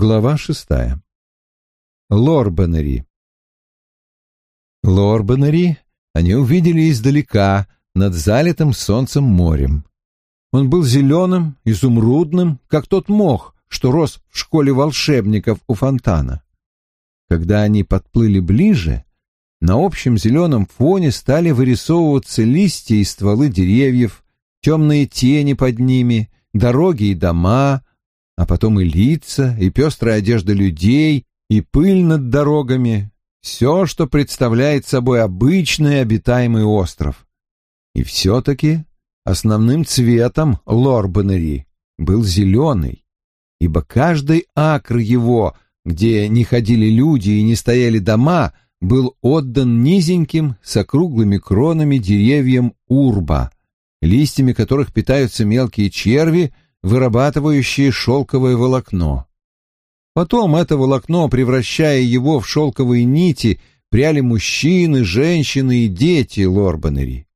Глава шестая. Лорбенери. Лорбенери они увидели издалека, над залитым солнцем морем. Он был зеленым, изумрудным, как тот мох, что рос в школе волшебников у фонтана. Когда они подплыли ближе, на общем зеленом фоне стали вырисовываться листья и стволы деревьев, темные тени под ними, дороги и дома, а потом и лица, и пестрая одежда людей, и пыль над дорогами, все, что представляет собой обычный обитаемый остров. И все-таки основным цветом Лорбанери был зеленый, ибо каждый акр его, где не ходили люди и не стояли дома, был отдан низеньким с округлыми кронами деревьям урба, листьями которых питаются мелкие черви, вырабатывающие шелковое волокно. Потом это волокно, превращая его в шелковые нити, пряли мужчины, женщины и дети Лорбанери.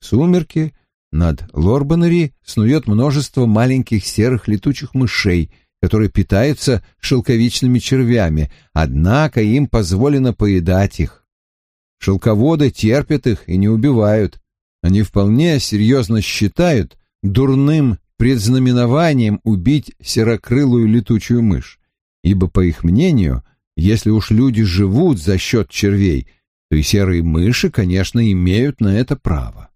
В сумерки над Лорбанери снует множество маленьких серых летучих мышей, которые питаются шелковичными червями, однако им позволено поедать их. Шелководы терпят их и не убивают. Они вполне серьезно считают дурным предзнаменованием убить серокрылую летучую мышь, ибо, по их мнению, если уж люди живут за счет червей, то и серые мыши, конечно, имеют на это право.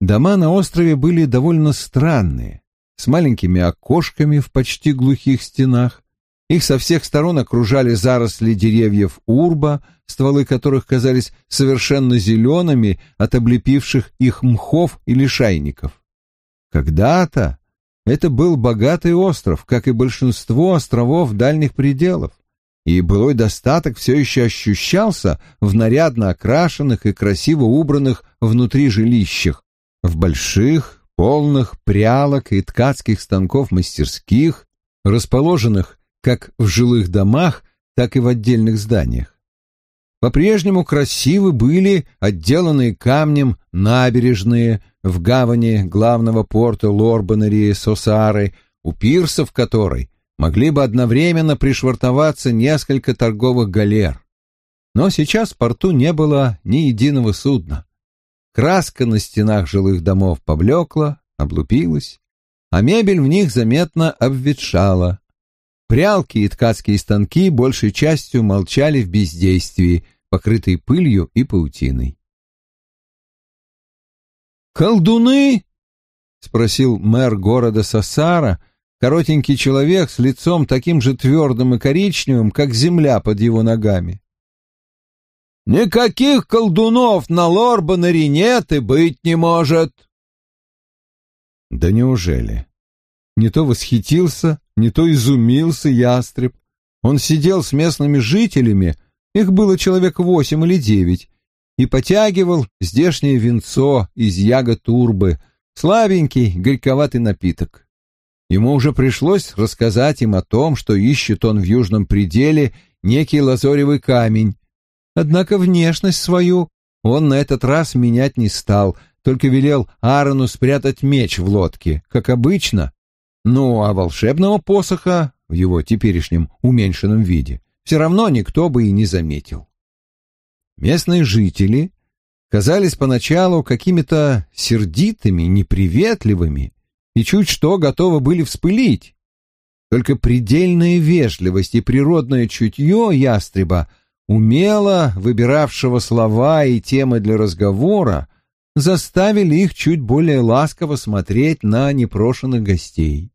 Дома на острове были довольно странные, с маленькими окошками в почти глухих стенах. Их со всех сторон окружали заросли деревьев урба, стволы которых казались совершенно зелеными от облепивших их мхов или шайников. Когда-то это был богатый остров, как и большинство островов дальних пределов, и былой достаток все еще ощущался в нарядно окрашенных и красиво убранных внутри жилищах, в больших, полных прялок и ткацких станков мастерских, расположенных как в жилых домах, так и в отдельных зданиях. По-прежнему красивы были отделанные камнем набережные в гавани главного порта Лорбанери Сосары, у пирсов которой могли бы одновременно пришвартоваться несколько торговых галер. Но сейчас в порту не было ни единого судна. Краска на стенах жилых домов поблекла, облупилась, а мебель в них заметно обветшала. Прялки и ткацкие станки большей частью молчали в бездействии, покрытые пылью и паутиной. «Колдуны?» — спросил мэр города Сасара, коротенький человек с лицом таким же твердым и коричневым, как земля под его ногами. Никаких колдунов на Лорбанере нет и быть не может. Да неужели? Не то восхитился, не то изумился ястреб. Он сидел с местными жителями, их было человек восемь или девять, и потягивал здешнее винцо из ягод турбы, слабенький, горьковатый напиток. Ему уже пришлось рассказать им о том, что ищет он в южном пределе некий лазоревый камень, Однако внешность свою он на этот раз менять не стал, только велел Аарону спрятать меч в лодке, как обычно. Ну, а волшебного посоха в его теперешнем уменьшенном виде все равно никто бы и не заметил. Местные жители казались поначалу какими-то сердитыми, неприветливыми и чуть что готовы были вспылить. Только предельная вежливость и природное чутье ястреба умело выбиравшего слова и темы для разговора, заставили их чуть более ласково смотреть на непрошенных гостей.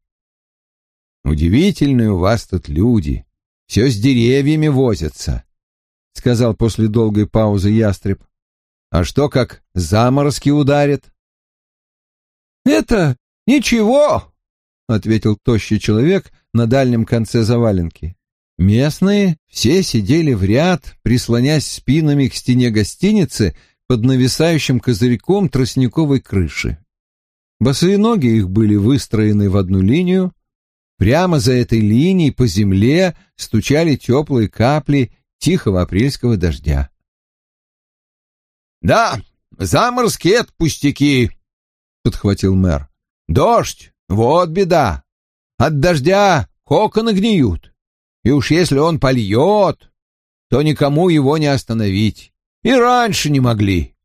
«Удивительные у вас тут люди, все с деревьями возятся», — сказал после долгой паузы ястреб. «А что, как заморозки ударят?» «Это ничего», — ответил тощий человек на дальнем конце заваленки. Местные все сидели в ряд, прислонясь спинами к стене гостиницы под нависающим козырьком тростниковой крыши. Босые ноги их были выстроены в одну линию. Прямо за этой линией по земле стучали теплые капли тихого апрельского дождя. «Да, заморозки — это пустяки», — подхватил мэр. «Дождь — вот беда. От дождя коконы гниют. И уж если он польет, то никому его не остановить. И раньше не могли.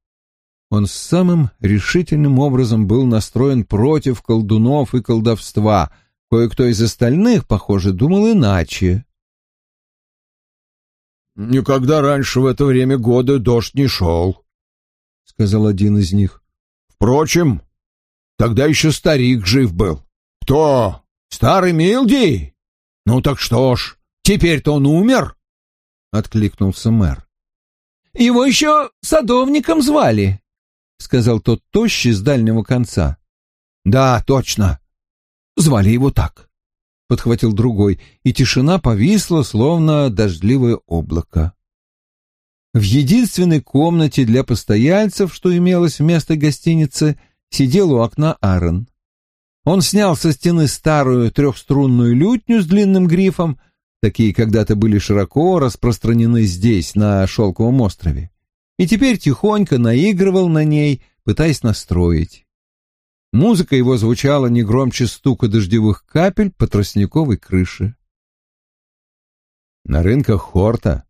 Он самым решительным образом был настроен против колдунов и колдовства. Кое-кто из остальных, похоже, думал иначе. «Никогда раньше в это время года дождь не шел», — сказал один из них. «Впрочем, тогда еще старик жив был». «Кто? Старый Милди? Ну так что ж, теперь-то он умер?» — откликнулся мэр. «Его еще садовником звали», — сказал тот тощий с дальнего конца. «Да, точно. Звали его так», — подхватил другой, и тишина повисла, словно дождливое облако. В единственной комнате для постояльцев, что имелось вместо гостиницы, сидел у окна Аарон. Он снял со стены старую трехструнную лютню с длинным грифом, такие когда-то были широко распространены здесь, на Шелковом острове, и теперь тихонько наигрывал на ней, пытаясь настроить. Музыка его звучала не громче стука дождевых капель по тростниковой крыше. На рынках Хорта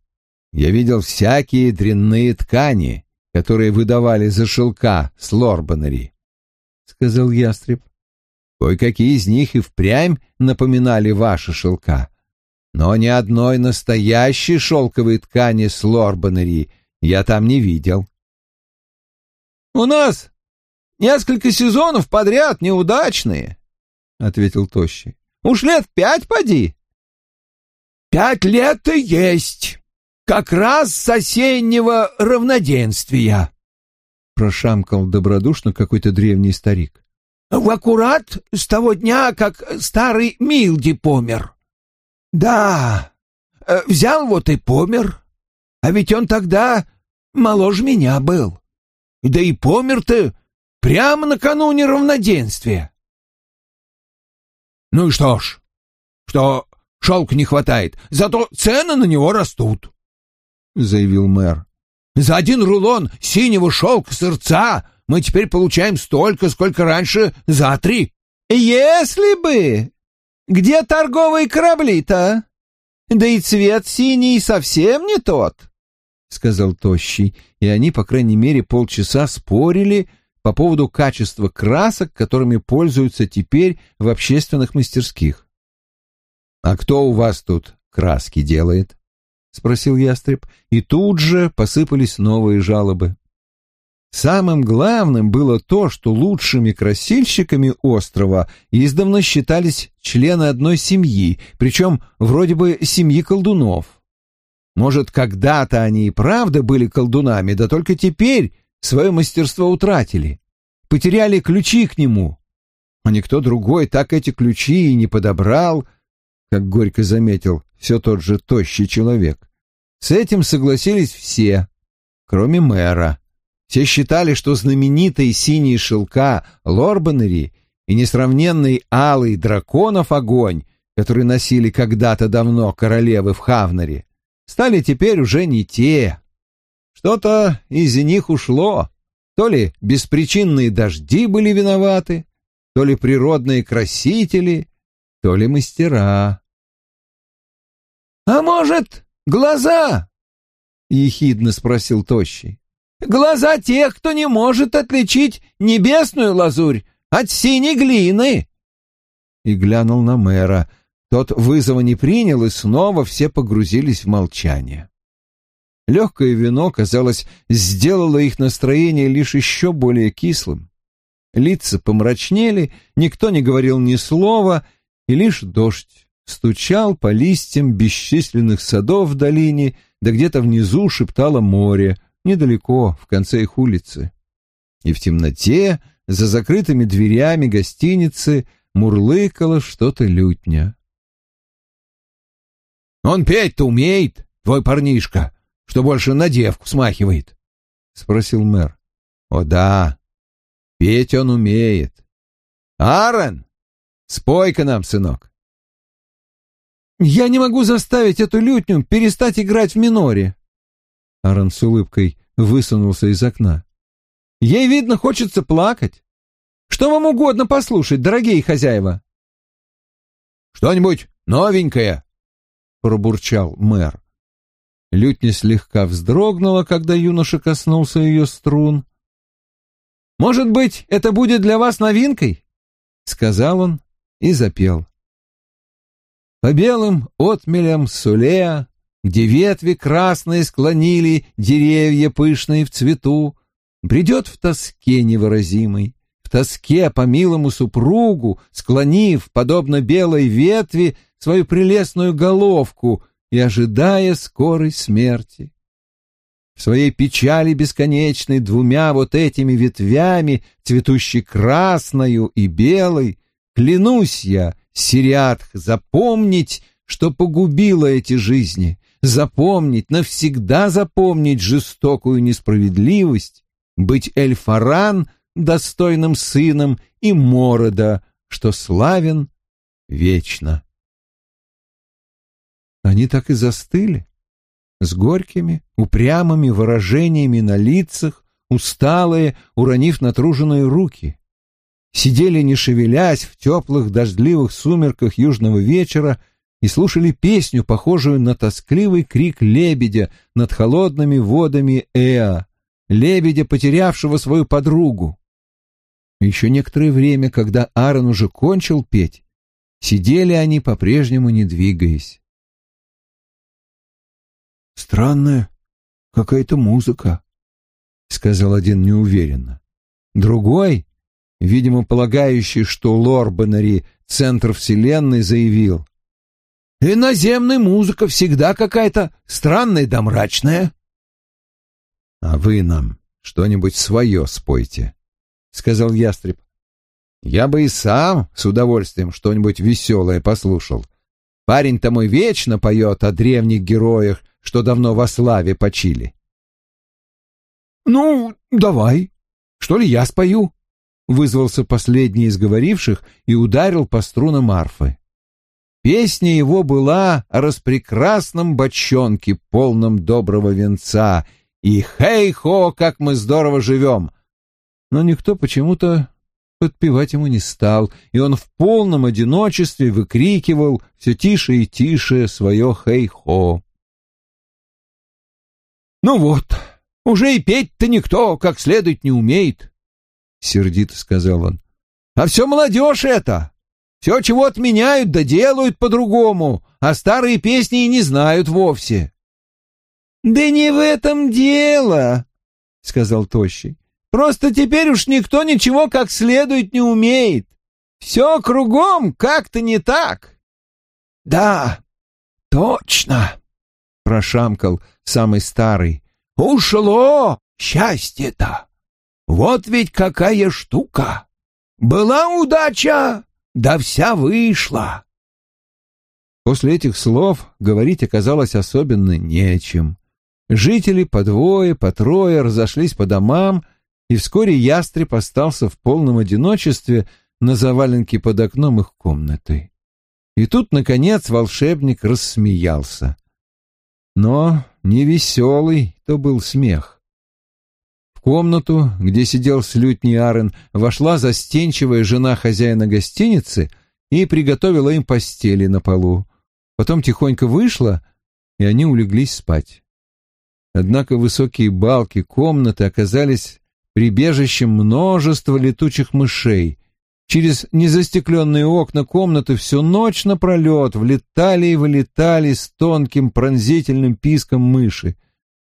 я видел всякие дрянные ткани, которые выдавали за шелка с Лорбанери, — сказал ястреб. Кое-какие из них и впрямь напоминали ваши шелка, но ни одной настоящей шелковой ткани с Лорбанери я там не видел. — У нас несколько сезонов подряд неудачные, — ответил Тощий. — Уж лет пять поди. — Пять лет и есть, как раз с осеннего равноденствия, — прошамкал добродушно какой-то древний старик. В аккурат с того дня, как старый Милди помер. Да, э, взял вот и помер. А ведь он тогда моложе меня был. Да и помер-то прямо накануне равноденствия. Ну и что ж, что шелка не хватает, зато цены на него растут, — заявил мэр. За один рулон синего шелка сырца мы теперь получаем столько, сколько раньше за три. Если бы! Где торговые корабли-то? Да и цвет синий совсем не тот, — сказал Тощий, и они, по крайней мере, полчаса спорили по поводу качества красок, которыми пользуются теперь в общественных мастерских. — А кто у вас тут краски делает? — спросил ястреб, и тут же посыпались новые жалобы. Самым главным было то, что лучшими красильщиками острова издавна считались члены одной семьи, причем вроде бы семьи колдунов. Может, когда-то они и правда были колдунами, да только теперь свое мастерство утратили, потеряли ключи к нему. А никто другой так эти ключи и не подобрал, как горько заметил все тот же тощий человек. С этим согласились все, кроме мэра. Все считали, что знаменитые синие шелка Лорбанери и несравненный алый драконов огонь, который носили когда-то давно королевы в Хавнаре, стали теперь уже не те. Что-то из них ушло. То ли беспричинные дожди были виноваты, то ли природные красители, то ли мастера. — А может, глаза? — ехидно спросил Тощий. Глаза тех, кто не может отличить небесную лазурь от синей глины. И глянул на мэра. Тот вызова не принял, и снова все погрузились в молчание. Легкое вино, казалось, сделало их настроение лишь еще более кислым. Лица помрачнели, никто не говорил ни слова, и лишь дождь стучал по листьям бесчисленных садов в долине, да где-то внизу шептало море — недалеко, в конце их улицы. И в темноте, за закрытыми дверями гостиницы, мурлыкало что-то лютня. «Он петь-то умеет, твой парнишка, что больше на девку смахивает?» — спросил мэр. «О да, петь он умеет. Аарон, спой-ка нам, сынок». «Я не могу заставить эту лютню перестать играть в миноре», Аарон с улыбкой высунулся из окна. «Ей, видно, хочется плакать. Что вам угодно послушать, дорогие хозяева?» Что-нибудь новенькое?» — пробурчал мэр. Лютня слегка вздрогнула, когда юноша коснулся ее струн. «Может быть, это будет для вас новинкой?» — сказал он и запел. По белым отмелям Сулея, где ветви красные склонили деревья пышные в цвету, бредет в тоске невыразимой, в тоске по милому супругу, склонив, подобно белой ветви, свою прелестную головку и ожидая скорой смерти. В своей печали бесконечной двумя вот этими ветвями, цветущей красною и белой, клянусь я, Сириатх, запомнить, что погубило эти жизни, запомнить, навсегда запомнить жестокую несправедливость, быть Эльфаран достойным сыном и Морода, что славен вечно. Они так и застыли, с горькими, упрямыми выражениями на лицах, усталые, уронив натруженные руки. Сидели, не шевелясь, в теплых дождливых сумерках южного вечера и слушали песню, похожую на тоскливый крик лебедя над холодными водами Эа, лебедя, потерявшего свою подругу. Еще некоторое время, когда Аарон уже кончил петь, сидели они по-прежнему не двигаясь. «Странная какая-то музыка», — сказал один неуверенно. Другой, видимо, полагающий, что Лорбанари — центр вселенной, заявил. «Иноземная музыка всегда какая-то странная да мрачная». «А вы нам что-нибудь свое спойте», — сказал ястреб. «Я бы и сам с удовольствием что-нибудь веселое послушал. Парень-то мой вечно поет о древних героях, что давно во славе почили. «Ну, давай. Что ли я спою?» — вызвался последний из говоривших и ударил по струнам арфы. Песня его была о распрекрасном бочонке, полном доброго венца, и «Хей-хо, как мы здорово живем!» Но никто почему-то подпевать ему не стал, и он в полном одиночестве выкрикивал все тише и тише свое «Хей-хо». «Ну вот, уже и петь-то никто как следует не умеет», — сердито сказал он. «А все молодежь это. Все, чего отменяют, да делают по-другому, а старые песни и не знают вовсе». «Да не в этом дело», — сказал Тощий. «Просто теперь уж никто ничего как следует не умеет. Все кругом как-то не так». «Да, точно», — прошамкал самый старый. «Ушло счастье-то! Вот ведь какая штука! Была удача, да вся вышла!» После этих слов говорить оказалось особенно нечем. Жители по двое, по трое разошлись по домам, и вскоре ястреб остался в полном одиночестве на заваленке под окном их комнаты. И тут, наконец, волшебник рассмеялся. Но невеселый то был смех. В комнату, где сидел с Арен, вошла застенчивая жена хозяина гостиницы и приготовила им постели на полу. Потом тихонько вышла, и они улеглись спать. Однако высокие балки комнаты оказались прибежищем множества летучих мышей, Через незастекленные окна комнаты всю ночь напролет влетали и вылетали с тонким пронзительным писком мыши.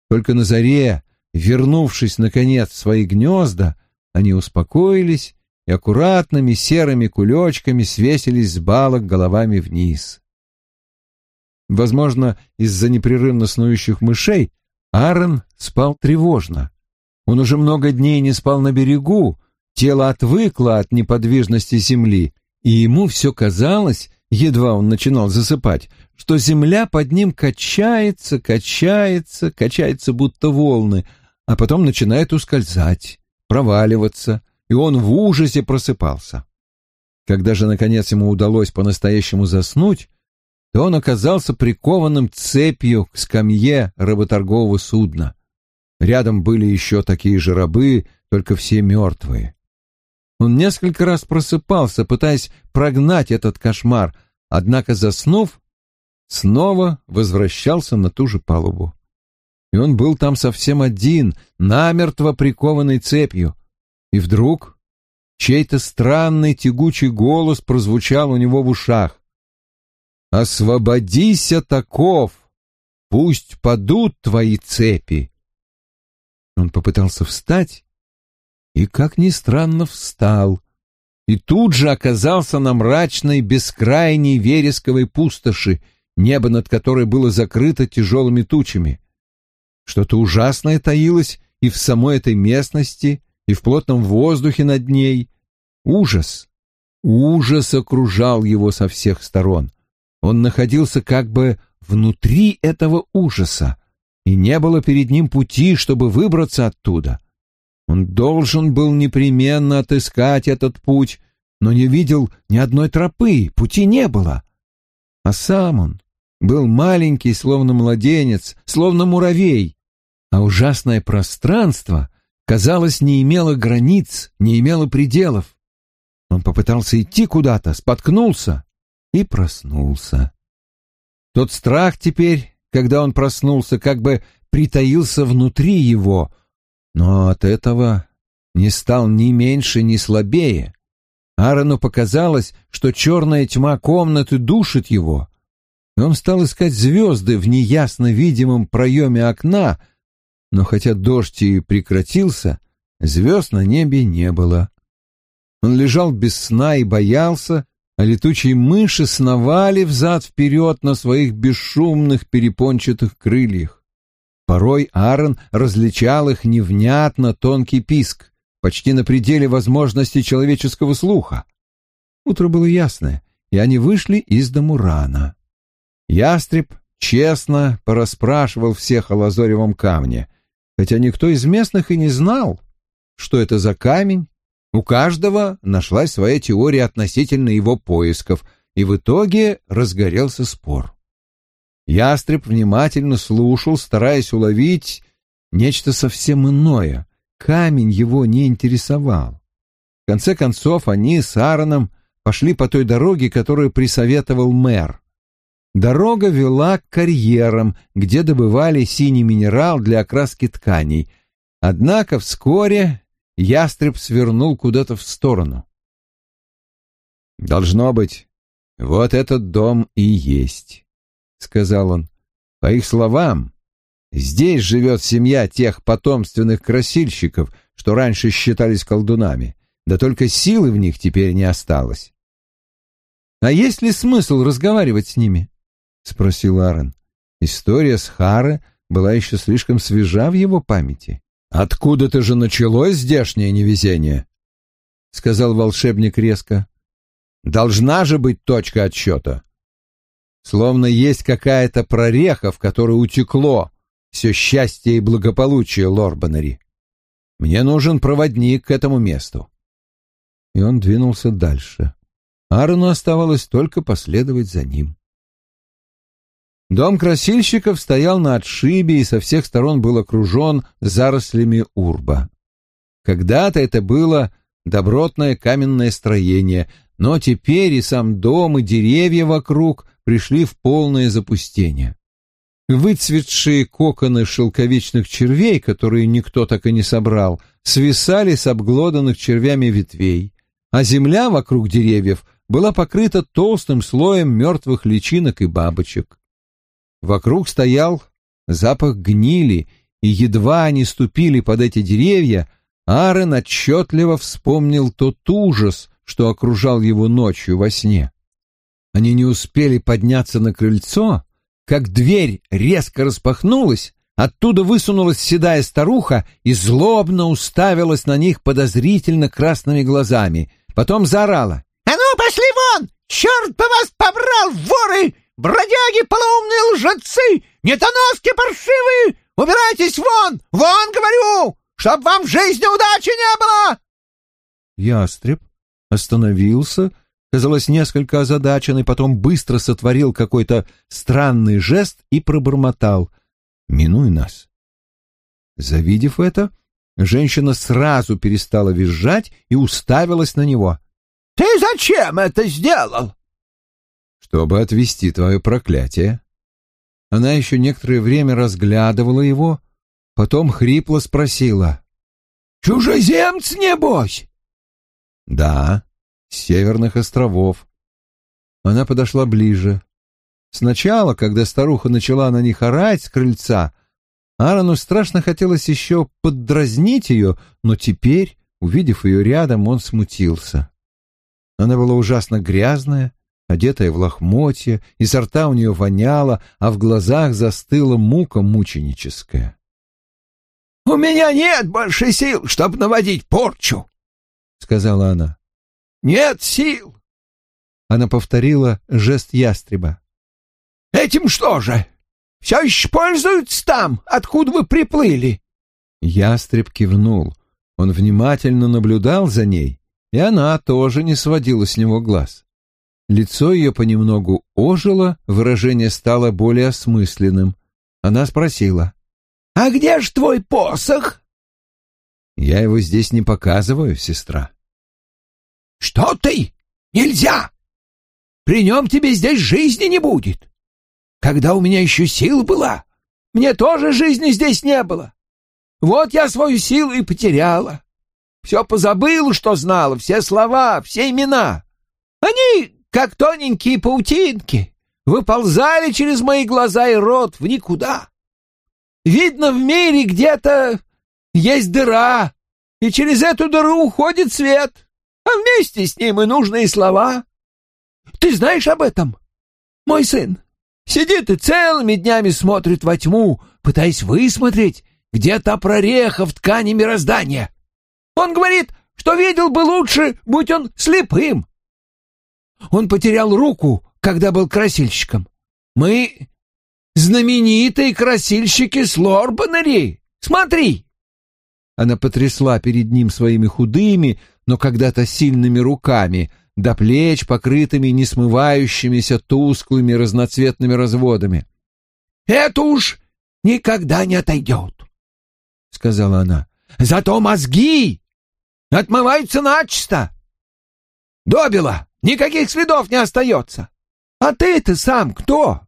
Только на заре, вернувшись, наконец, в свои гнезда, они успокоились и аккуратными серыми кулечками свесились с балок головами вниз. Возможно, из-за непрерывно снующих мышей Аарон спал тревожно. Он уже много дней не спал на берегу, Тело отвыкло от неподвижности земли, и ему все казалось, едва он начинал засыпать, что земля под ним качается, качается, качается будто волны, а потом начинает ускользать, проваливаться, и он в ужасе просыпался. Когда же, наконец, ему удалось по-настоящему заснуть, то он оказался прикованным цепью к скамье работоргового судна. Рядом были еще такие же рабы, только все мертвые. Он несколько раз просыпался, пытаясь прогнать этот кошмар, однако, заснув, снова возвращался на ту же палубу. И он был там совсем один, намертво прикованный цепью. И вдруг чей-то странный тягучий голос прозвучал у него в ушах. «Освободись таков, пусть падут твои цепи». Он попытался встать и, как ни странно, встал, и тут же оказался на мрачной, бескрайней вересковой пустоши, небо над которой было закрыто тяжелыми тучами. Что-то ужасное таилось и в самой этой местности, и в плотном воздухе над ней. Ужас, ужас окружал его со всех сторон. Он находился как бы внутри этого ужаса, и не было перед ним пути, чтобы выбраться оттуда. Он должен был непременно отыскать этот путь, но не видел ни одной тропы, пути не было. А сам он был маленький, словно младенец, словно муравей, а ужасное пространство, казалось, не имело границ, не имело пределов. Он попытался идти куда-то, споткнулся и проснулся. Тот страх теперь, когда он проснулся, как бы притаился внутри его, но от этого не стал ни меньше, ни слабее. Аарону показалось, что черная тьма комнаты душит его, и он стал искать звезды в неясно видимом проеме окна, но хотя дождь и прекратился, звезд на небе не было. Он лежал без сна и боялся, а летучие мыши сновали взад-вперед на своих бесшумных перепончатых крыльях. Порой Аарон различал их невнятно тонкий писк, почти на пределе возможности человеческого слуха. Утро было ясное, и они вышли из дому рано. Ястреб честно порасспрашивал всех о лазоревом камне, хотя никто из местных и не знал, что это за камень. У каждого нашлась своя теория относительно его поисков, и в итоге разгорелся спор. Ястреб внимательно слушал, стараясь уловить нечто совсем иное. Камень его не интересовал. В конце концов, они с Аароном пошли по той дороге, которую присоветовал мэр. Дорога вела к карьерам, где добывали синий минерал для окраски тканей. Однако вскоре ястреб свернул куда-то в сторону. «Должно быть, вот этот дом и есть», — сказал он. «По их словам, здесь живет семья тех потомственных красильщиков, что раньше считались колдунами, да только силы в них теперь не осталось». «А есть ли смысл разговаривать с ними?» — спросил Аарон. История с Харе была еще слишком свежа в его памяти. «Откуда-то же началось здешнее невезение?» — сказал волшебник резко. «Должна же быть точка отсчета. Словно есть какая-то прореха, в которой утекло все счастье и благополучие Лорбанери. Мне нужен проводник к этому месту». И он двинулся дальше. Аарону оставалось только последовать за ним. Дом красильщиков стоял на отшибе и со всех сторон был окружен зарослями урба. Когда-то это было добротное каменное строение, но теперь и сам дом, и деревья вокруг пришли в полное запустение. Выцветшие коконы шелковичных червей, которые никто так и не собрал, свисали с обглоданных червями ветвей, а земля вокруг деревьев была покрыта толстым слоем мертвых личинок и бабочек. Вокруг стоял запах гнили, и едва они ступили под эти деревья, Аарон отчетливо вспомнил тот ужас, что окружал его ночью во сне. Они не успели подняться на крыльцо, как дверь резко распахнулась, оттуда высунулась седая старуха и злобно уставилась на них подозрительно красными глазами. Потом заорала. «А ну, пошли вон! Черт бы вас побрал, воры! Бродяги, полоумные лжецы, недоноски паршивые! Убирайтесь вон! Вон, говорю! Чтоб вам в жизни удачи не было!» Ястреб остановился, казалось, несколько озадаченный, потом быстро сотворил какой-то странный жест и пробормотал «Минуй нас». Завидев это, женщина сразу перестала визжать и уставилась на него. «Ты зачем это сделал?» чтобы отвести твое проклятие. Она еще некоторое время разглядывала его, потом хрипло спросила. «Чужеземц, небось?» «Да, северных островов». Она подошла ближе. Сначала, когда старуха начала на них орать с крыльца, Аарону страшно хотелось еще поддразнить ее, но теперь, увидев ее рядом, он смутился. Она была ужасно грязная, одетая в лохмотья, изо рта у нее воняло, а в глазах застыла мука мученическая. — У меня нет больше сил, чтобы наводить порчу, — сказала она. — Нет сил. Она повторила жест ястреба. — Этим что же? Все еще пользуются там, откуда вы приплыли? Ястреб кивнул. Он внимательно наблюдал за ней, и она тоже не сводила с него глаз. Лицо ее понемногу ожило, выражение стало более осмысленным. Она спросила. «А где ж твой посох?» «Я его здесь не показываю, сестра». «Что ты? Нельзя! При нем тебе здесь жизни не будет. Когда у меня еще сила была, мне тоже жизни здесь не было. Вот я свою силу и потеряла. Все позабыла, что знала, все слова, все имена. Они, как тоненькие паутинки, выползали через мои глаза и рот в никуда. Видно, в мире где-то есть дыра, и через эту дыру уходит свет, а вместе с ним и нужные слова. Ты знаешь об этом, мой сын? Сидит и целыми днями смотрит во тьму, пытаясь высмотреть, где та прореха в ткани мироздания. Он говорит, что видел бы лучше, будь он слепым. Он потерял руку, когда был красильщиком. Мы знаменитые красильщики с Лорбанери. Смотри!» Она потрясла перед ним своими худыми, но когда-то сильными руками, до плеч, покрытыми несмывающимися тусклыми разноцветными разводами. «Это уж никогда не отойдет», — сказала она. «Зато мозги Отмываются начисто. Добила, никаких следов не остается. А ты-то сам кто?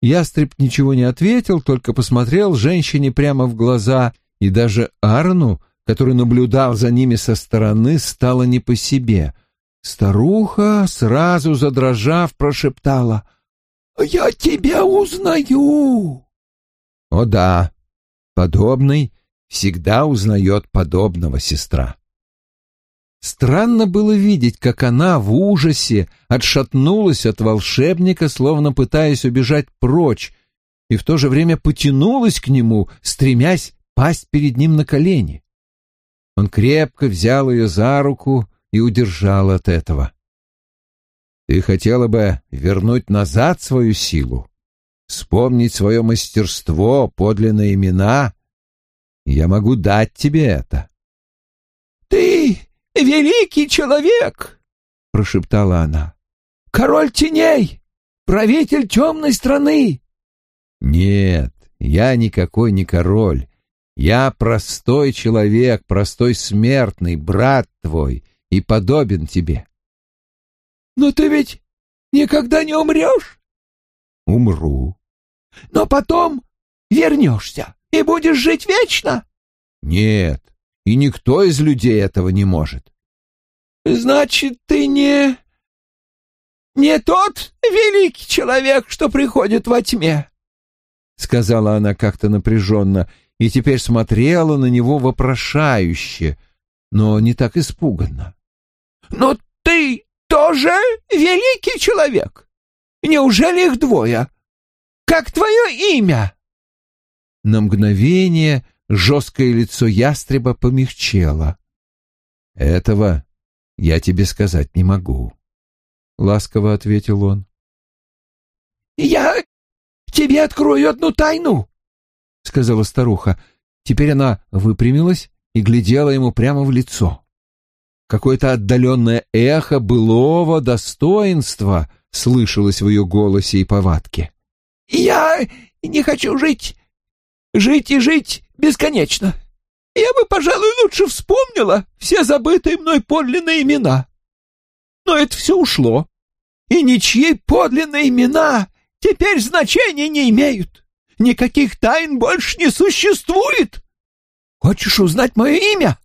Ястреб ничего не ответил, только посмотрел женщине прямо в глаза, и даже Арну, который наблюдал за ними со стороны, стало не по себе. Старуха, сразу задрожав, прошептала «Я тебя узнаю!» «О да, подобный всегда узнает подобного сестра. Странно было видеть, как она в ужасе отшатнулась от волшебника, словно пытаясь убежать прочь, и в то же время потянулась к нему, стремясь пасть перед ним на колени. Он крепко взял ее за руку и удержал от этого. «Ты хотела бы вернуть назад свою силу, вспомнить свое мастерство, подлинные имена я могу дать тебе это. Ты великий человек, прошептала она. Король теней, правитель темной страны. Нет, я никакой не король. Я простой человек, простой смертный, брат твой, и подобен тебе. Но ты ведь никогда не умрешь? Умру. Но потом вернешься и будешь жить вечно? Нет, и никто из людей этого не может. Значит, ты не... не тот великий человек, что приходит во тьме? Сказала она как-то напряженно и теперь смотрела на него вопрошающе, но не так испуганно. Но ты тоже великий человек? Неужели их двое? Как твое имя? На мгновение жесткое лицо ястреба помягчело. «Этого я тебе сказать не могу», — ласково ответил он. «Я тебе открою одну тайну», — сказала старуха. Теперь она выпрямилась и глядела ему прямо в лицо. Какое-то отдаленное эхо былого достоинства слышалось в ее голосе и повадке. «Я не хочу жить Жить и жить бесконечно. Я бы, пожалуй, лучше вспомнила все забытые мной подлинные имена. Но это все ушло. и ничьи подлинные имена теперь значения не имеют. Никаких тайн больше не существует. Хочешь узнать мое имя?»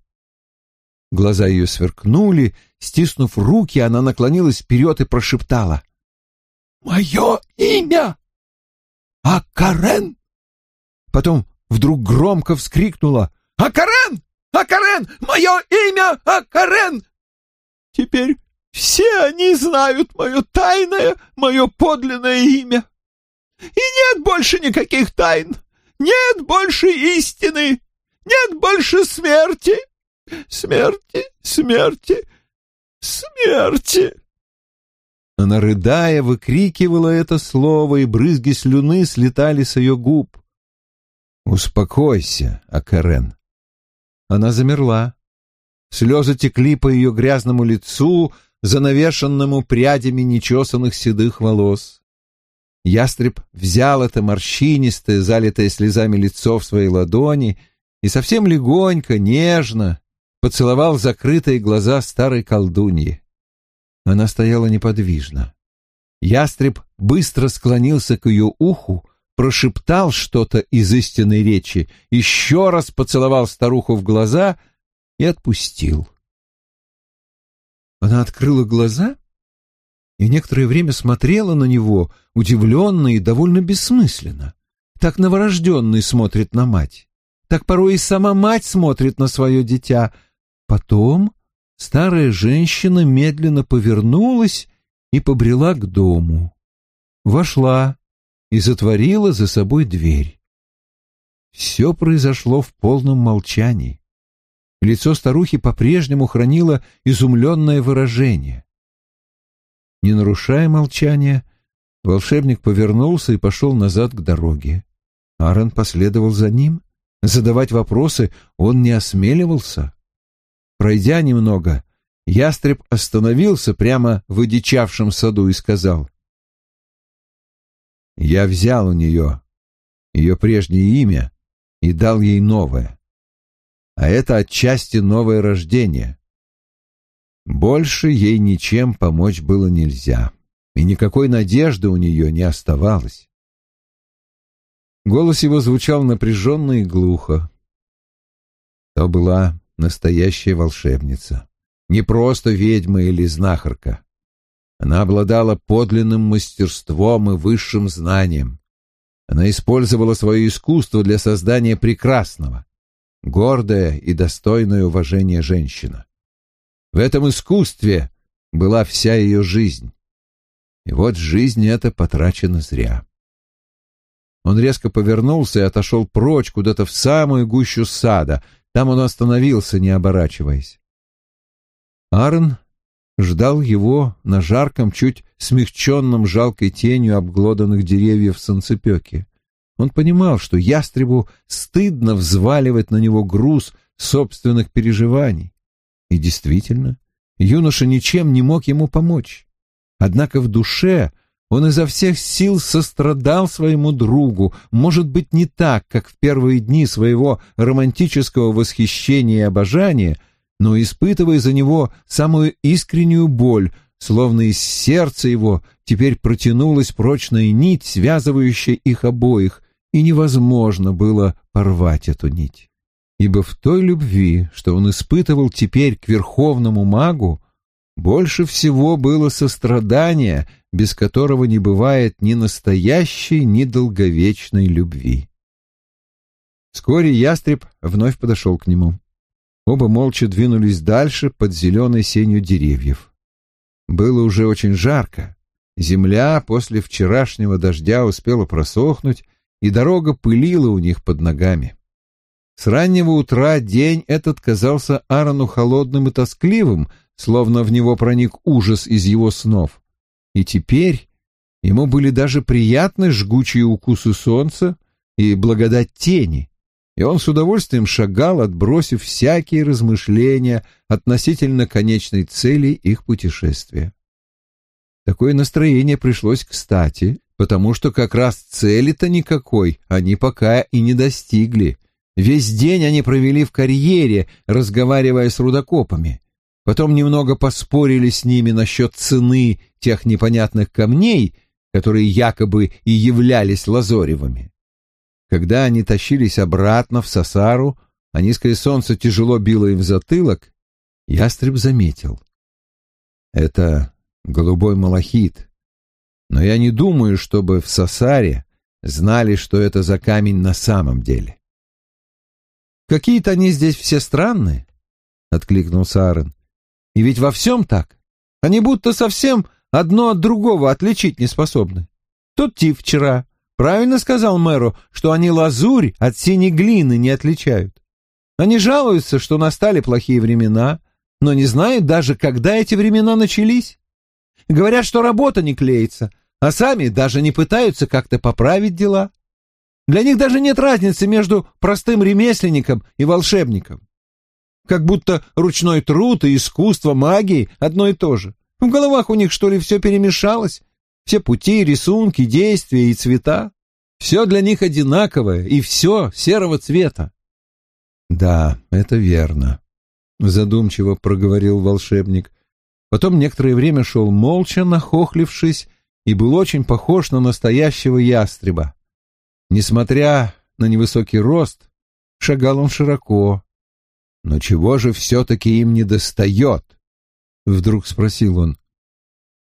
Глаза ее сверкнули, стиснув руки, она наклонилась вперед и прошептала. «Мое имя Акарен!» Потом вдруг громко вскрикнула. «Акарен! Акарен! Мое имя Акарен!» Теперь все они знают мое тайное, мое подлинное имя. И нет больше никаких тайн, нет больше истины, нет больше смерти, смерти, смерти, смерти. Она, рыдая, выкрикивала это слово, и брызги слюны слетали с ее губ. «Успокойся, Акарен». Она замерла. Слезы текли по ее грязному лицу, занавешенному прядями нечесанных седых волос. Ястреб взял это морщинистое, залитое слезами лицо в свои ладони и совсем легонько, нежно поцеловал закрытые глаза старой колдуньи. Она стояла неподвижно. Ястреб быстро склонился к ее уху, прошептал что-то из истинной речи, еще раз поцеловал старуху в глаза и отпустил. Она открыла глаза и некоторое время смотрела на него, удивленно и довольно бессмысленно. Так новорожденный смотрит на мать. Так порой и сама мать смотрит на свое дитя. Потом старая женщина медленно повернулась и побрела к дому. Вошла и затворила за собой дверь. Все произошло в полном молчании. Лицо старухи по-прежнему хранило изумленное выражение. Не нарушая молчания, волшебник повернулся и пошел назад к дороге. Аарон последовал за ним. Задавать вопросы он не осмеливался. Пройдя немного, ястреб остановился прямо в одичавшем саду и сказал. «Я взял у нее ее прежнее имя и дал ей новое а это отчасти новое рождение. Больше ей ничем помочь было нельзя, и никакой надежды у нее не оставалось. Голос его звучал напряженно и глухо. То была настоящая волшебница, не просто ведьма или знахарка. Она обладала подлинным мастерством и высшим знанием. Она использовала свое искусство для создания прекрасного, гордая и достойная уважения женщина. В этом искусстве была вся ее жизнь. И вот жизнь эта потрачена зря. Он резко повернулся и отошел прочь куда-то в самую гущу сада. Там он остановился, не оборачиваясь. Аарон ждал его на жарком, чуть смягченном жалкой тенью обглоданных деревьев санцепёке. Он понимал, что ястребу стыдно взваливать на него груз собственных переживаний. И действительно, юноша ничем не мог ему помочь. Однако в душе он изо всех сил сострадал своему другу, может быть, не так, как в первые дни своего романтического восхищения и обожания, но испытывая за него самую искреннюю боль, словно из сердца его теперь протянулась прочная нить, связывающая их обоих, и невозможно было порвать эту нить. Ибо в той любви, что он испытывал теперь к верховному магу, больше всего было сострадания, без которого не бывает ни настоящей, ни долговечной любви. Вскоре ястреб вновь подошел к нему. Оба молча двинулись дальше под зеленой сенью деревьев. Было уже очень жарко. Земля после вчерашнего дождя успела просохнуть, и дорога пылила у них под ногами. С раннего утра день этот казался Аарону холодным и тоскливым, словно в него проник ужас из его снов. И теперь ему были даже приятны жгучие укусы солнца и благодать тени, и он с удовольствием шагал, отбросив всякие размышления относительно конечной цели их путешествия. Такое настроение пришлось кстати, потому что как раз цели-то никакой они пока и не достигли. Весь день они провели в карьере, разговаривая с рудокопами. Потом немного поспорили с ними насчет цены тех непонятных камней, которые якобы и являлись лазоревыми. Когда они тащились обратно в Сосару, а низкое солнце тяжело било им в затылок, ястреб заметил. Это голубой малахит, но я не думаю, чтобы в Сосаре знали, что это за камень на самом деле. «Какие-то они здесь все странные», — откликнулся Аарон. «И ведь во всем так. Они будто совсем одно от другого отличить не способны. Тот тип вчера правильно сказал мэру, что они лазурь от синей глины не отличают. Они жалуются, что настали плохие времена, но не знают даже, когда эти времена начались. Говорят, что работа не клеится, а сами даже не пытаются как-то поправить дела. Для них даже нет разницы между простым ремесленником и волшебником. Как будто ручной труд и искусство магии одно и то же. В головах у них, что ли, все перемешалось? Все пути, рисунки, действия и цвета. Все для них одинаковое, и все серого цвета. «Да, это верно», — задумчиво проговорил волшебник. Потом некоторое время шел молча, нахохлившись, и был очень похож на настоящего ястреба. Несмотря на невысокий рост, шагал он широко. «Но чего же все-таки им не достает?» — вдруг спросил он.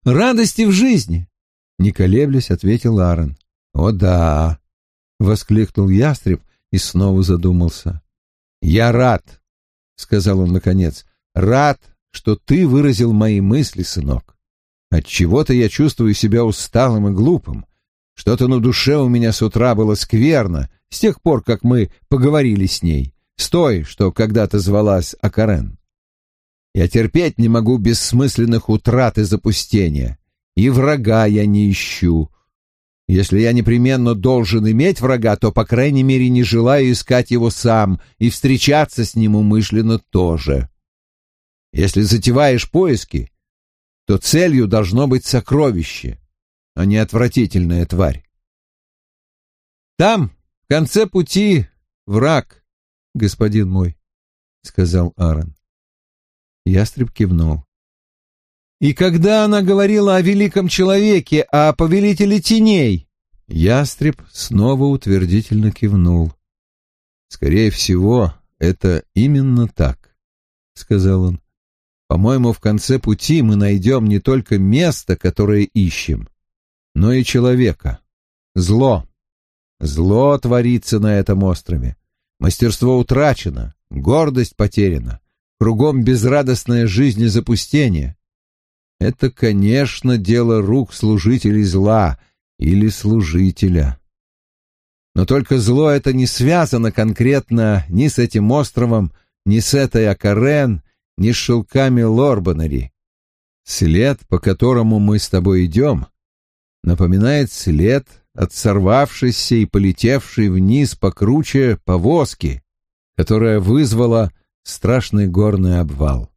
«Радости в жизни!» — не колеблясь, ответил Аарон. «О да!» — воскликнул ястреб и снова задумался. «Я рад», — сказал он наконец, — «рад, что ты выразил мои мысли, сынок. Отчего-то я чувствую себя усталым и глупым. Что-то на душе у меня с утра было скверно, с тех пор, как мы поговорили с ней, с той, что когда-то звалась Акарен. Я терпеть не могу бессмысленных утрат и запустения, и врага я не ищу, если я непременно должен иметь врага, то, по крайней мере, не желаю искать его сам и встречаться с ним умышленно тоже. Если затеваешь поиски, то целью должно быть сокровище, а не отвратительная тварь. Там, в конце пути, враг, господин мой, — сказал Аарон. Ястреб кивнул. И когда она говорила о великом человеке, о повелителе теней, ястреб снова утвердительно кивнул. «Скорее всего, это именно так», — сказал он. «По-моему, в конце пути мы найдем не только место, которое ищем, но и человека. Зло. Зло творится на этом острове. Мастерство утрачено, гордость потеряна, кругом безрадостная жизнь и запустение. Это, конечно, дело рук служителей зла или служителя. Но только зло это не связано конкретно ни с этим островом, ни с этой Акарен, ни с шелками Лорбанари. След, по которому мы с тобой идем, напоминает след от сорвавшейся и полетевшей вниз покруче повозки, которая вызвала страшный горный обвал.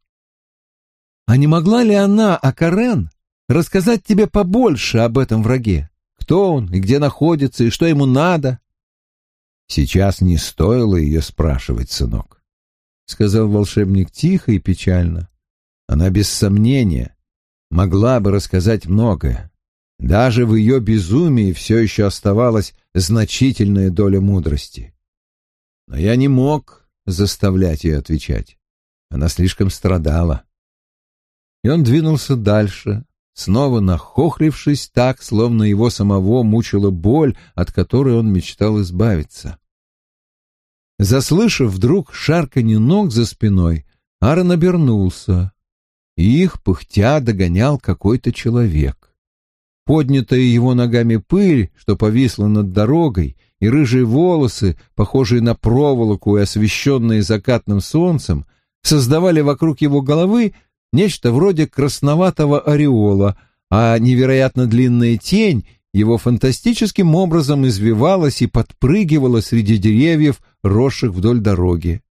А не могла ли она, Акарен, рассказать тебе побольше об этом враге? Кто он и где находится, и что ему надо? Сейчас не стоило ее спрашивать, сынок, — сказал волшебник тихо и печально. Она без сомнения могла бы рассказать многое. Даже в ее безумии все еще оставалась значительная доля мудрости. Но я не мог заставлять ее отвечать. Она слишком страдала и он двинулся дальше, снова нахохлившись так, словно его самого мучила боль, от которой он мечтал избавиться. Заслышав вдруг шарканье ног за спиной, Аарон обернулся, и их, пыхтя, догонял какой-то человек. Поднятая его ногами пыль, что повисла над дорогой, и рыжие волосы, похожие на проволоку и освещенные закатным солнцем, создавали вокруг его головы нечто вроде красноватого ореола, а невероятно длинная тень его фантастическим образом извивалась и подпрыгивала среди деревьев, росших вдоль дороги.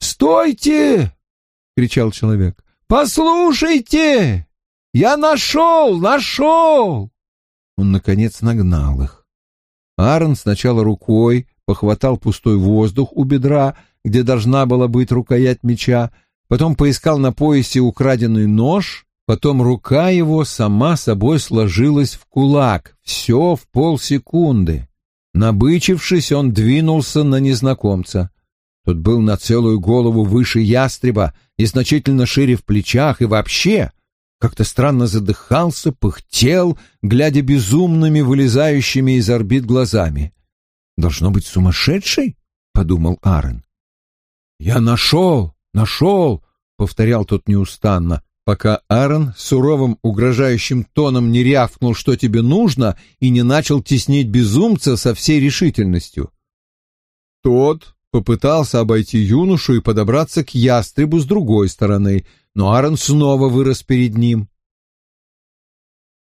«Стойте!» — кричал человек. «Послушайте! Я нашел! Нашел!» Он, наконец, нагнал их. Аарон сначала рукой похватал пустой воздух у бедра, где должна была быть рукоять меча, потом поискал на поясе украденный нож, потом рука его сама собой сложилась в кулак, все в полсекунды. Набычившись, он двинулся на незнакомца. Тот был на целую голову выше ястреба и значительно шире в плечах, и вообще как-то странно задыхался, пыхтел, глядя безумными, вылезающими из орбит глазами. «Должно быть сумасшедший?» — подумал Аарон. «Я нашел, нашел!» — повторял тот неустанно пока Аарон суровым угрожающим тоном не рявкнул, что тебе нужно, и не начал теснить безумца со всей решительностью. Тот попытался обойти юношу и подобраться к ястребу с другой стороны, но Аарон снова вырос перед ним.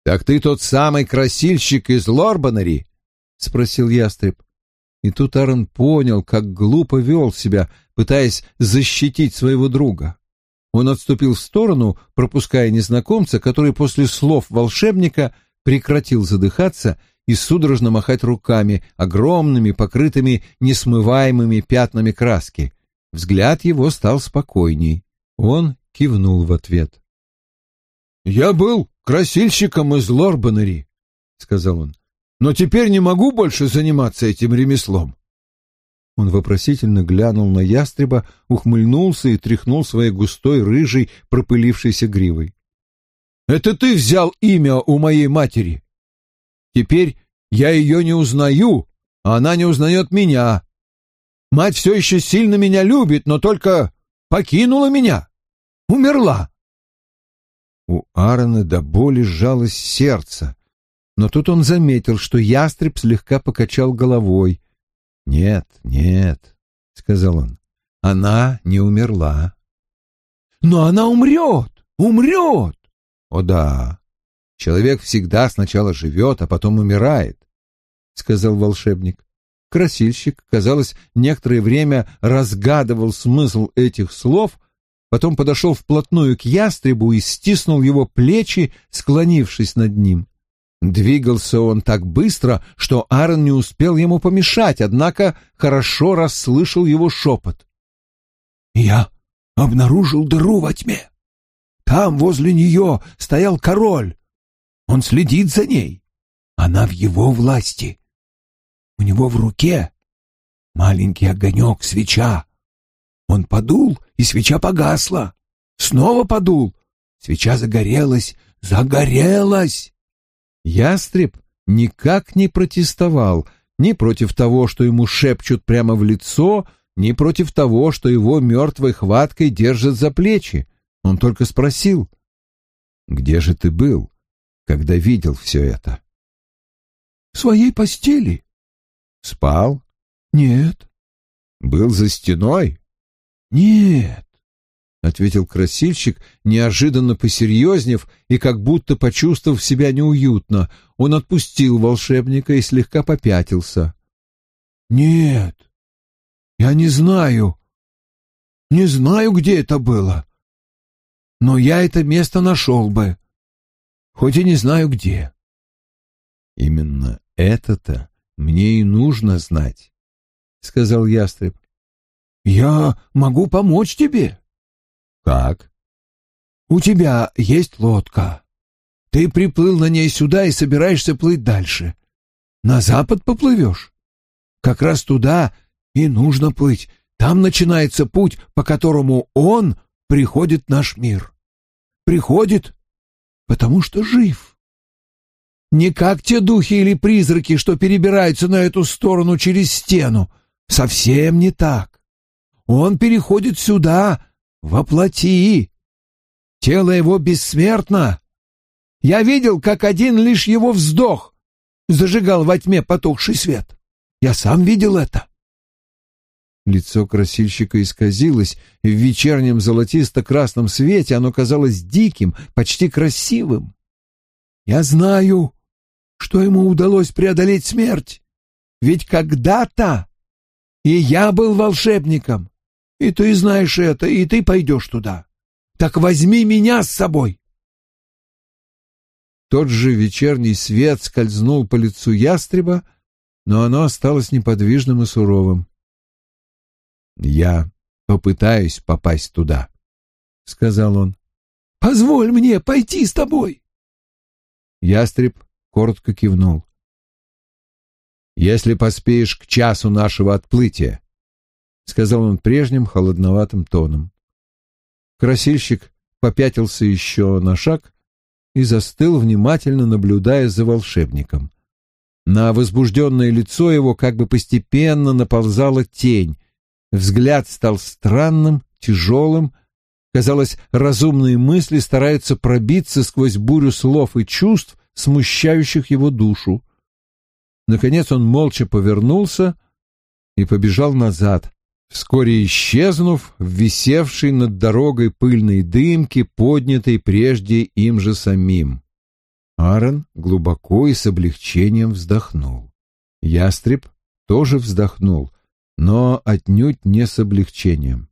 «Так ты тот самый красильщик из Лорбанари?» — спросил ястреб. И тут Аарон понял, как глупо вел себя, пытаясь защитить своего друга. Он отступил в сторону, пропуская незнакомца, который после слов волшебника прекратил задыхаться и судорожно махать руками, огромными, покрытыми несмываемыми пятнами краски. Взгляд его стал спокойней. Он кивнул в ответ. «Я был красильщиком из Лорбанери», — сказал он, — «но теперь не могу больше заниматься этим ремеслом. Он вопросительно глянул на ястреба, ухмыльнулся и тряхнул своей густой, рыжей, пропылившейся гривой. «Это ты взял имя у моей матери. Теперь я ее не узнаю, а она не узнает меня. Мать все еще сильно меня любит, но только покинула меня. Умерла». У Аарона до боли сжалось сердце, но тут он заметил, что ястреб слегка покачал головой — «Нет, нет», — сказал он, — «она не умерла». «Но она умрет! Умрет!» «О да, человек всегда сначала живет, а потом умирает», — сказал волшебник. Красильщик, казалось, некоторое время разгадывал смысл этих слов, потом подошел вплотную к ястребу и стиснул его плечи, склонившись над ним. Двигался он так быстро, что Аарон не успел ему помешать, однако хорошо расслышал его шепот. «Я обнаружил дыру во тьме. Там, возле нее, стоял король. Он следит за ней. Она в его власти. У него в руке маленький огонек свеча. Он подул, и свеча погасла. Снова подул. Свеча загорелась, загорелась. Ястреб никак не протестовал ни против того, что ему шепчут прямо в лицо, ни против того, что его мертвой хваткой держат за плечи. Он только спросил, «Где же ты был, когда видел все это?» «В своей постели». «Спал?» «Нет». «Был за стеной?» «Нет». — ответил красильщик, неожиданно посерьезнев и как будто почувствовав себя неуютно. Он отпустил волшебника и слегка попятился. «Нет, я не знаю. Не знаю, где это было. Но я это место нашел бы, хоть и не знаю где». «Именно это-то мне и нужно знать», — сказал ястреб. «Я могу помочь тебе», «Как?» «У тебя есть лодка. Ты приплыл на ней сюда и собираешься плыть дальше. На запад поплывешь? Как раз туда и нужно плыть. Там начинается путь, по которому он приходит в наш мир. Приходит, потому что жив. Не как те духи или призраки, что перебираются на эту сторону через стену. Совсем не так. Он переходит сюда, воплоти. Тело его бессмертно. Я видел, как один лишь его вздох зажигал во тьме потухший свет. Я сам видел это. Лицо красильщика исказилось, в вечернем золотисто-красном свете оно казалось диким, почти красивым. Я знаю, что ему удалось преодолеть смерть, ведь когда-то и я был волшебником. И ты знаешь это, и ты пойдешь туда. Так возьми меня с собой. Тот же вечерний свет скользнул по лицу ястреба, но оно осталось неподвижным и суровым. «Я попытаюсь попасть туда», — сказал он. «Позволь мне пойти с тобой». Ястреб коротко кивнул. «Если поспеешь к часу нашего отплытия», — сказал он прежним холодноватым тоном. Красильщик попятился еще на шаг и застыл, внимательно наблюдая за волшебником. На возбужденное лицо его как бы постепенно наползала тень. Взгляд стал странным, тяжелым. Казалось, разумные мысли стараются пробиться сквозь бурю слов и чувств, смущающих его душу. Наконец он молча повернулся и побежал назад, вскоре исчезнув в висевшей над дорогой пыльной дымке, поднятой прежде им же самим. Аарон глубоко и с облегчением вздохнул. Ястреб тоже вздохнул, но отнюдь не с облегчением.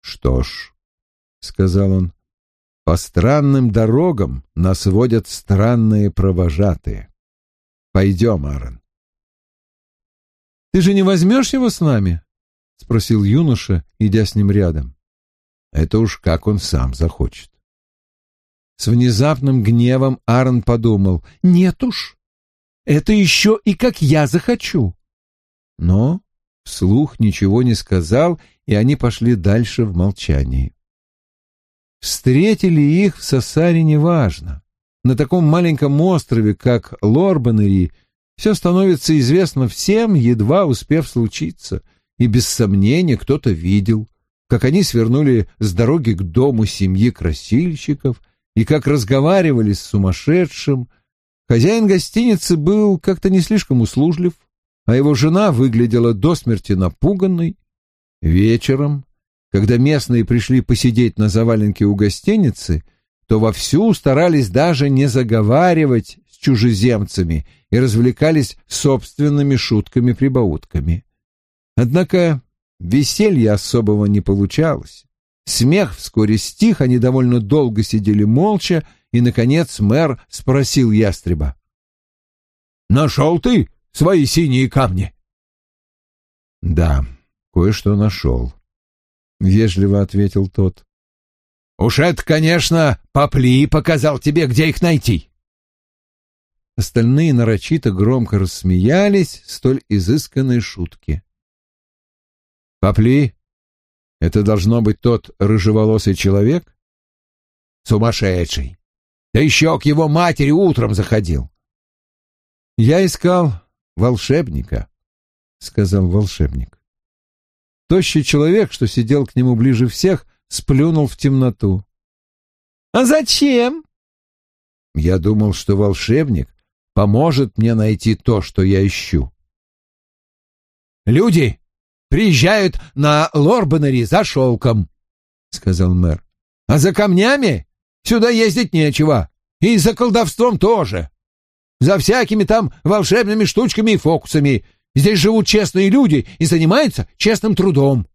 «Что ж», — сказал он, — «по странным дорогам нас водят странные провожатые. Пойдем, Аарон». «Ты же не возьмешь его с нами?» — спросил юноша, идя с ним рядом. «Это уж как он сам захочет». С внезапным гневом Аарон подумал, «Нет уж, это еще и как я захочу». Но вслух ничего не сказал, и они пошли дальше в молчании. Встретили их в Сосаре неважно. На таком маленьком острове, как Лорбанери, все становится известно всем, едва успев случиться, и без сомнения кто-то видел, как они свернули с дороги к дому семьи красильщиков — и как разговаривали с сумасшедшим. Хозяин гостиницы был как-то не слишком услужлив, а его жена выглядела до смерти напуганной. Вечером, когда местные пришли посидеть на заваленке у гостиницы, то вовсю старались даже не заговаривать с чужеземцами и развлекались собственными шутками-прибаутками. Однако веселья особого не получалось. Смех вскоре стих, они довольно долго сидели молча, и, наконец, мэр спросил ястреба. «Нашел ты свои синие камни?» «Да, кое-что нашел», — вежливо ответил тот. «Уж это, конечно, Попли показал тебе, где их найти». Остальные нарочито громко рассмеялись столь изысканной шутки. «Попли это должно быть тот рыжеволосый человек? Сумасшедший. Да еще к его матери утром заходил. Я искал волшебника, сказал волшебник. Тощий человек, что сидел к нему ближе всех, сплюнул в темноту. А зачем? Я думал, что волшебник поможет мне найти то, что я ищу. Люди приезжают на Лорбанери за шелком, — сказал мэр. — А за камнями сюда ездить нечего, и за колдовством тоже. За всякими там волшебными штучками и фокусами. Здесь живут честные люди и занимаются честным трудом.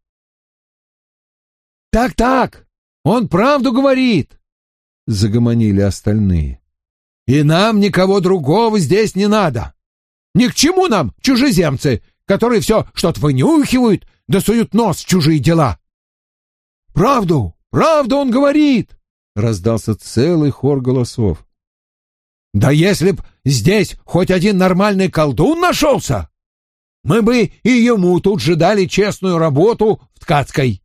«Так-так, он правду говорит», — загомонили остальные. «И нам никого другого здесь не надо. Ни к чему нам чужеземцы, которые все что-то вынюхивают, да нос в чужие дела. «Правду, правду он говорит!» — раздался целый хор голосов. «Да если б здесь хоть один нормальный колдун нашелся, мы бы и ему тут же дали честную работу в ткацкой.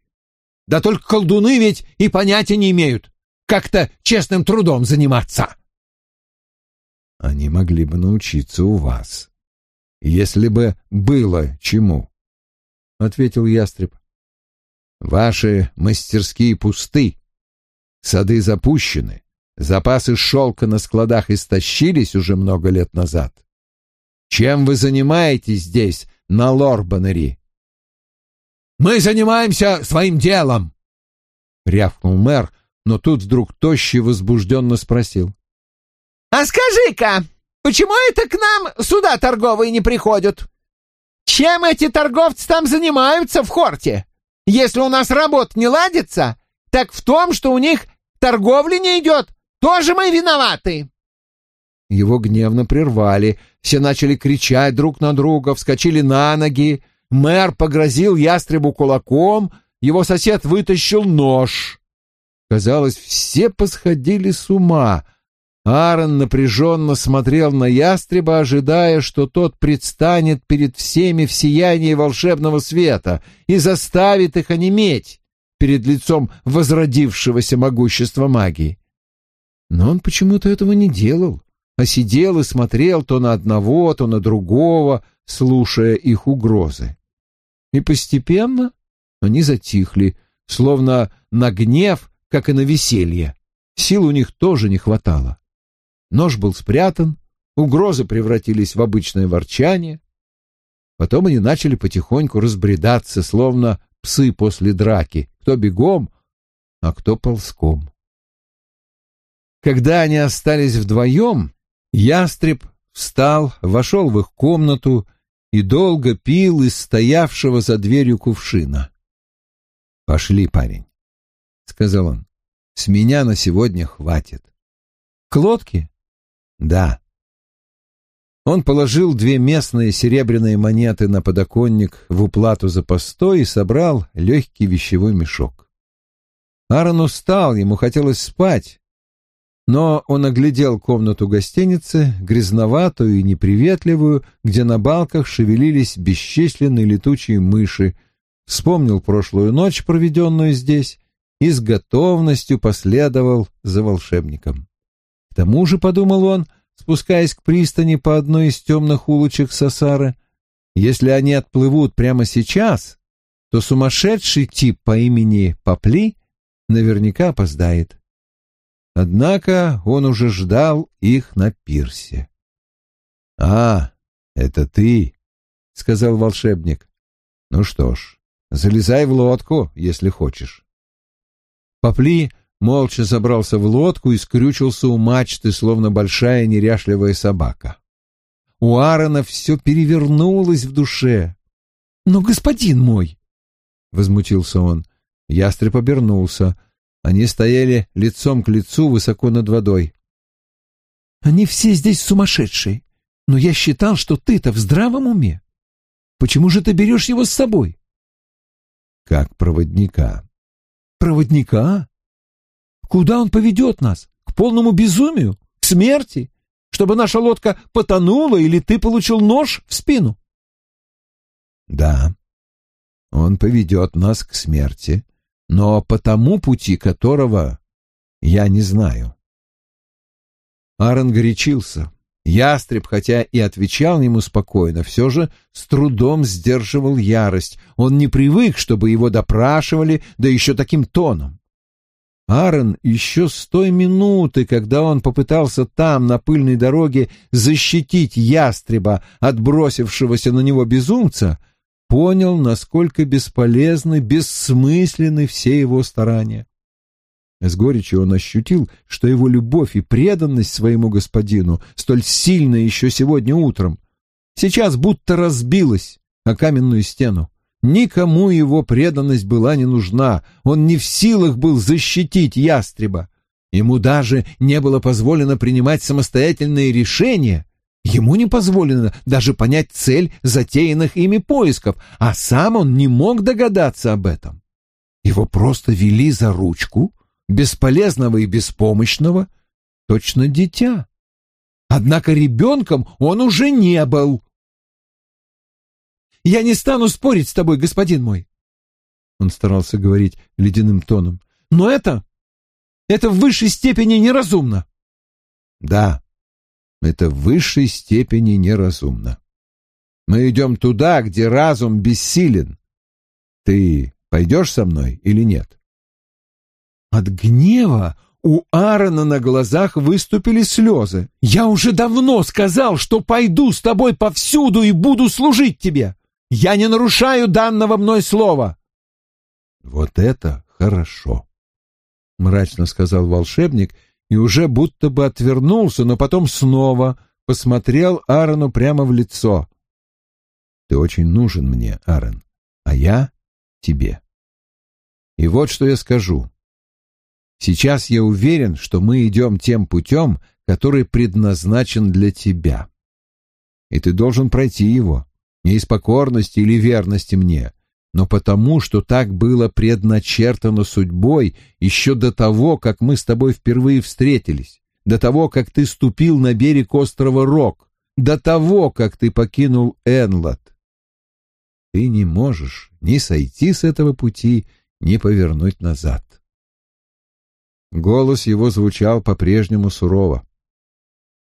Да только колдуны ведь и понятия не имеют, как-то честным трудом заниматься». «Они могли бы научиться у вас», если бы было чему, — ответил ястреб. Ваши мастерские пусты, сады запущены, запасы шелка на складах истощились уже много лет назад. Чем вы занимаетесь здесь, на Лорбанери? Мы занимаемся своим делом, — рявкнул мэр, но тут вдруг тощий возбужденно спросил. — А скажи-ка, Почему это к нам сюда торговые не приходят? Чем эти торговцы там занимаются в хорте? Если у нас работа не ладится, так в том, что у них торговля не идет, тоже мы виноваты. Его гневно прервали, все начали кричать друг на друга, вскочили на ноги. Мэр погрозил ястребу кулаком, его сосед вытащил нож. Казалось, все посходили с ума. Аарон напряженно смотрел на ястреба, ожидая, что тот предстанет перед всеми в сиянии волшебного света и заставит их онеметь перед лицом возродившегося могущества магии. Но он почему-то этого не делал, а сидел и смотрел то на одного, то на другого, слушая их угрозы. И постепенно они затихли, словно на гнев, как и на веселье. Сил у них тоже не хватало. Нож был спрятан, угрозы превратились в обычное ворчание. Потом они начали потихоньку разбредаться, словно псы после драки, кто бегом, а кто ползком. Когда они остались вдвоем, ястреб встал, вошел в их комнату и долго пил из стоявшего за дверью кувшина. — Пошли, парень, — сказал он. — С меня на сегодня хватит. — К лодке? — Да. Он положил две местные серебряные монеты на подоконник в уплату за постой и собрал легкий вещевой мешок. Аарон устал, ему хотелось спать, но он оглядел комнату гостиницы, грязноватую и неприветливую, где на балках шевелились бесчисленные летучие мыши, вспомнил прошлую ночь, проведенную здесь, и с готовностью последовал за волшебником. К тому же, подумал он, спускаясь к пристани по одной из темных улочек Сосары, если они отплывут прямо сейчас, то сумасшедший тип по имени Попли наверняка опоздает. Однако он уже ждал их на пирсе. — А, это ты, — сказал волшебник. — Ну что ж, залезай в лодку, если хочешь. Попли молча забрался в лодку и скрючился у мачты, словно большая неряшливая собака. У Аарона все перевернулось в душе. — Но, господин мой! — возмутился он. Ястреб обернулся. Они стояли лицом к лицу высоко над водой. «Они все здесь сумасшедшие, но я считал, что ты-то в здравом уме. Почему же ты берешь его с собой?» «Как проводника». «Проводника? Куда он поведет нас? К полному безумию? К смерти? Чтобы наша лодка потонула или ты получил нож в спину?» «Да, он поведет нас к смерти, но по тому пути которого я не знаю. Аарон горячился. Ястреб, хотя и отвечал ему спокойно, все же с трудом сдерживал ярость. Он не привык, чтобы его допрашивали, да еще таким тоном. Аарон еще с той минуты, когда он попытался там, на пыльной дороге, защитить ястреба, отбросившегося на него безумца, — понял, насколько бесполезны, бессмысленны все его старания. С горечью он ощутил, что его любовь и преданность своему господину, столь сильная еще сегодня утром, сейчас будто разбилась о каменную стену. Никому его преданность была не нужна, он не в силах был защитить ястреба. Ему даже не было позволено принимать самостоятельные решения, Ему не позволено даже понять цель затеянных ими поисков, а сам он не мог догадаться об этом. Его просто вели за ручку, бесполезного и беспомощного, точно дитя. Однако ребенком он уже не был. «Я не стану спорить с тобой, господин мой», — он старался говорить ледяным тоном, — «но это... это в высшей степени неразумно». «Да, это в высшей степени неразумно. Мы идем туда, где разум бессилен. Ты пойдешь со мной или нет? От гнева у Аарона на глазах выступили слезы. «Я уже давно сказал, что пойду с тобой повсюду и буду служить тебе. Я не нарушаю данного мной слова». «Вот это хорошо», — мрачно сказал волшебник и уже будто бы отвернулся, но потом снова посмотрел Аарону прямо в лицо. «Ты очень нужен мне, Аарон, а я тебе. И вот что я скажу. Сейчас я уверен, что мы идем тем путем, который предназначен для тебя. И ты должен пройти его, не из покорности или верности мне, но потому, что так было предначертано судьбой еще до того, как мы с тобой впервые встретились, до того, как ты ступил на берег острова Рок, до того, как ты покинул Энлот. Ты не можешь ни сойти с этого пути, ни повернуть назад. Голос его звучал по-прежнему сурово.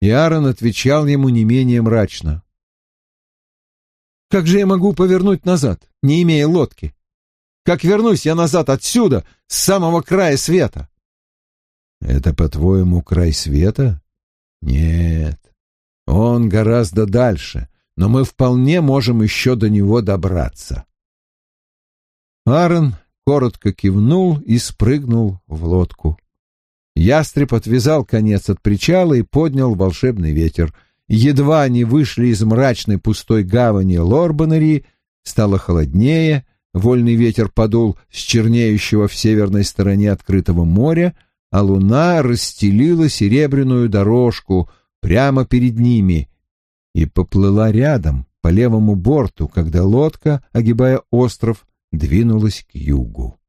И Аарон отвечал ему не менее мрачно. «Как же я могу повернуть назад, не имея лодки? Как вернусь я назад отсюда, с самого края света?» «Это, по-твоему, край света? Нет, он гораздо дальше, но мы вполне можем еще до него добраться». Аарон коротко кивнул и спрыгнул в лодку. Ястреб отвязал конец от причала и поднял волшебный ветер. Едва они вышли из мрачной пустой гавани Лорбанери, стало холоднее, вольный ветер подул с чернеющего в северной стороне открытого моря, а луна расстелила серебряную дорожку прямо перед ними и поплыла рядом, по левому борту, когда лодка, огибая остров, двинулась к югу.